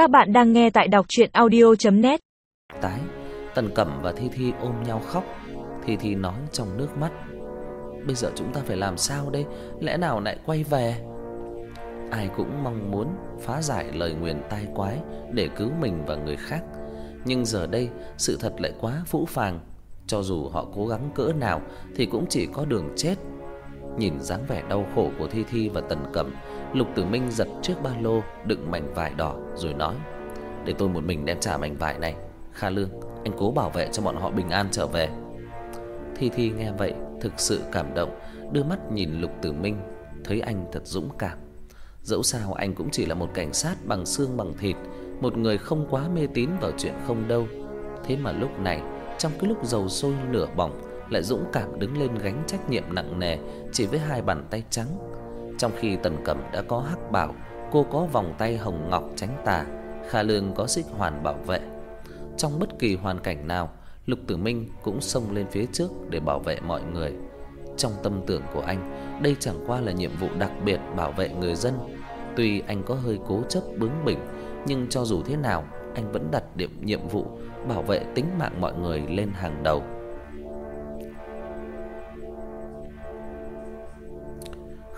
Các bạn đang nghe tại đọc chuyện audio.net Tái, Tần Cẩm và Thi Thi ôm nhau khóc. Thi Thi nói trong nước mắt. Bây giờ chúng ta phải làm sao đây? Lẽ nào lại quay về? Ai cũng mong muốn phá giải lời nguyền tai quái để cứu mình và người khác. Nhưng giờ đây, sự thật lại quá phũ phàng. Cho dù họ cố gắng cỡ nào thì cũng chỉ có đường chết. Nhìn dáng vẻ đau khổ của Thi Thi và Tần Cẩm, Lục Tử Minh giật chiếc ba lô đựng mảnh vải đỏ rồi nói: "Để tôi một mình đem trả mảnh vải này, Kha Lương, anh cố bảo vệ cho bọn họ bình an trở về." Thi Thi nghe vậy thực sự cảm động, đưa mắt nhìn Lục Tử Minh, thấy anh thật dũng cảm. Dẫu sao anh cũng chỉ là một cảnh sát bằng xương bằng thịt, một người không quá mê tín vào chuyện không đâu. Thế mà lúc này, trong cái lúc dầu sôi lửa bỏng, lại dũng cảm đứng lên gánh trách nhiệm nặng nề chỉ với hai bàn tay trắng. Trong khi Tần Cẩm đã có hắc bảo, cô có vòng tay hồng ngọc tránh tà, Kha Lương có xích hoàn bảo vệ. Trong bất kỳ hoàn cảnh nào, Lục Tử Minh cũng xông lên phía trước để bảo vệ mọi người. Trong tâm tưởng của anh, đây chẳng qua là nhiệm vụ đặc biệt bảo vệ người dân. Tuy anh có hơi cố chấp bướng bỉnh, nhưng cho dù thế nào, anh vẫn đặt điểm nhiệm vụ bảo vệ tính mạng mọi người lên hàng đầu.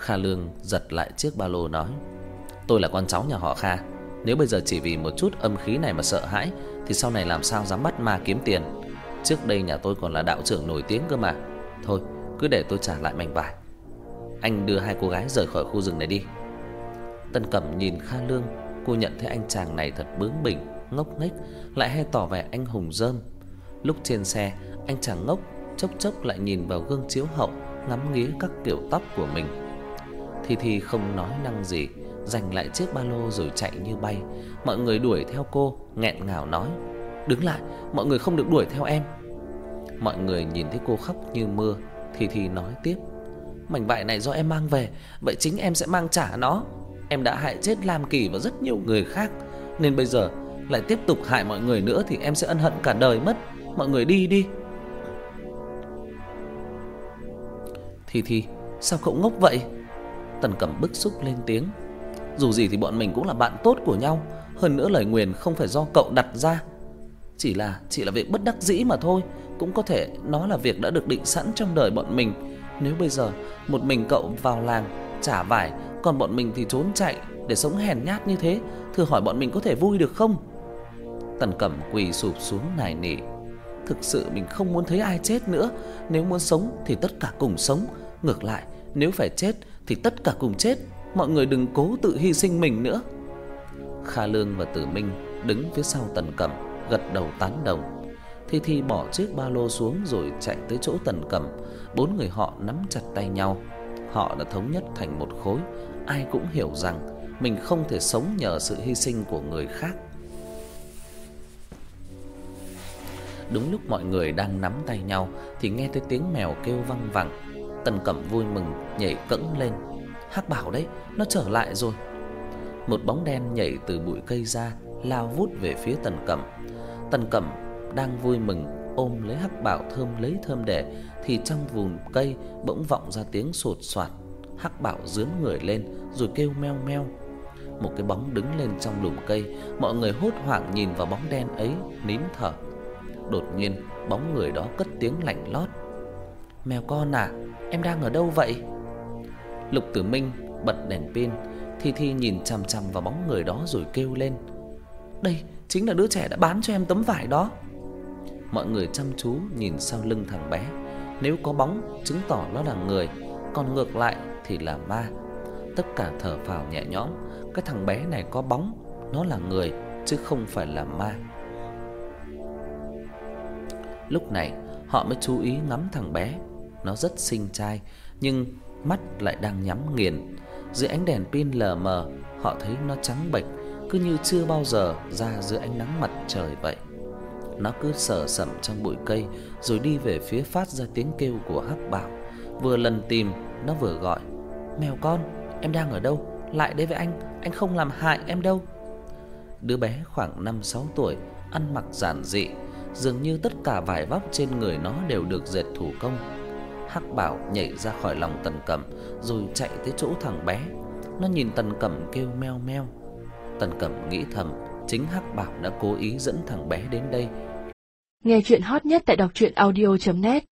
Kha Lương giật lại chiếc ba lô nói: "Tôi là con cháu nhà họ Kha, nếu bây giờ chỉ vì một chút âm khí này mà sợ hãi thì sau này làm sao dám bắt ma kiếm tiền. Trước đây nhà tôi còn là đạo trưởng nổi tiếng cơ mà. Thôi, cứ để tôi trả lại mảnh vải. Anh đưa hai cô gái rời khỏi khu rừng này đi." Tân Cẩm nhìn Kha Lương, cô nhận thấy anh chàng này thật bướng bỉnh, ngốc nghếch, lại hay tỏ vẻ anh hùng rơm. Lúc trên xe, anh chàng ngốc chốc chốc lại nhìn vào gương chiếu hậu, ngắm nghía các kiểu tóc của mình. Thi Thi không nói năng gì, giành lại chiếc ba lô rồi chạy như bay. Mọi người đuổi theo cô, nghẹn ngào nói: "Đứng lại, mọi người không được đuổi theo em." Mọi người nhìn thấy cô khóc như mưa, Thi Thi nói tiếp: "Mảnh vải này do em mang về, vậy chính em sẽ mang trả nó. Em đã hại chết Lam Kỳ và rất nhiều người khác, nên bây giờ lại tiếp tục hại mọi người nữa thì em sẽ ân hận cả đời mất. Mọi người đi đi." Thi Thi, sao cậu ngốc vậy? Tần Cẩm bức xúc lên tiếng. Dù gì thì bọn mình cũng là bạn tốt của nhau, hơn nữa lời nguyền không phải do cậu đặt ra. Chỉ là chỉ là việc bất đắc dĩ mà thôi, cũng có thể nó là việc đã được định sẵn trong đời bọn mình. Nếu bây giờ một mình cậu vào làng trả vải, còn bọn mình thì trốn chạy để sống hèn nhát như thế, thử hỏi bọn mình có thể vui được không? Tần Cẩm quỳ sụp xuống nài nỉ. Thực sự mình không muốn thấy ai chết nữa, nếu muốn sống thì tất cả cùng sống, ngược lại, nếu phải chết thì tất cả cùng chết, mọi người đừng cố tự hy sinh mình nữa. Kha Lương và Tử Minh đứng phía sau Tần Cẩm, gật đầu tán đồng. Thi Thi bỏ chiếc ba lô xuống rồi chạy tới chỗ Tần Cẩm, bốn người họ nắm chặt tay nhau. Họ đã thống nhất thành một khối, ai cũng hiểu rằng mình không thể sống nhờ sự hy sinh của người khác. Đúng lúc mọi người đang nắm tay nhau thì nghe thấy tiếng mèo kêu vang vẳng. Tần Cẩm vui mừng nhảy cẫng lên. Hắc Bảo đấy, nó trở lại rồi. Một bóng đen nhảy từ bụi cây ra, lao vút về phía Tần Cẩm. Tần Cẩm đang vui mừng ôm lấy Hắc Bảo thơm lấy thơm để thì trong vùng cây bỗng vọng ra tiếng sột soạt. Hắc Bảo giương người lên rồi kêu meo meo. Một cái bóng đứng lên trong lùm cây, mọi người hốt hoảng nhìn vào bóng đen ấy, nín thở. Đột nhiên, bóng người đó cất tiếng lạnh lót. "Mèo con à, em đang ở đâu vậy?" Lục Tử Minh bật đèn pin, Thi Thi nhìn chằm chằm vào bóng người đó rồi kêu lên: "Đây chính là đứa trẻ đã bán cho em tấm vải đó." Mọi người chăm chú nhìn sau lưng thằng bé, nếu có bóng chứng tỏ nó là người, còn ngược lại thì là ma. Tất cả thở phào nhẹ nhõm, cái thằng bé này có bóng, nó là người chứ không phải là ma. Lúc này, họ mới chú ý ngắm thằng bé. Nó rất xinh trai, nhưng mắt lại đang nhắm nghiền. Dưới ánh đèn pin lờ mờ, họ thấy nó trắng bệch, cứ như chưa bao giờ ra dưới ánh nắng mặt trời vậy. Nó cứ sờ sẩm trong bụi cây rồi đi về phía phát ra tiếng kêu của Hắc Bảo. Vừa lần tìm, nó vừa gọi: "Mèo con, em đang ở đâu? Lại đây với anh, anh không làm hại em đâu." Đứa bé khoảng 5-6 tuổi, ăn mặc giản dị, dường như tất cả vải vóc trên người nó đều được dệt thủ công. Hắc Bảo nhảy ra khỏi lòng Tần Cẩm rồi chạy tới chỗ thằng bé. Nó nhìn Tần Cẩm kêu meo meo. Tần Cẩm nghĩ thầm, chính Hắc Bảo đã cố ý dẫn thằng bé đến đây. Nghe truyện hot nhất tại doctruyenaudio.net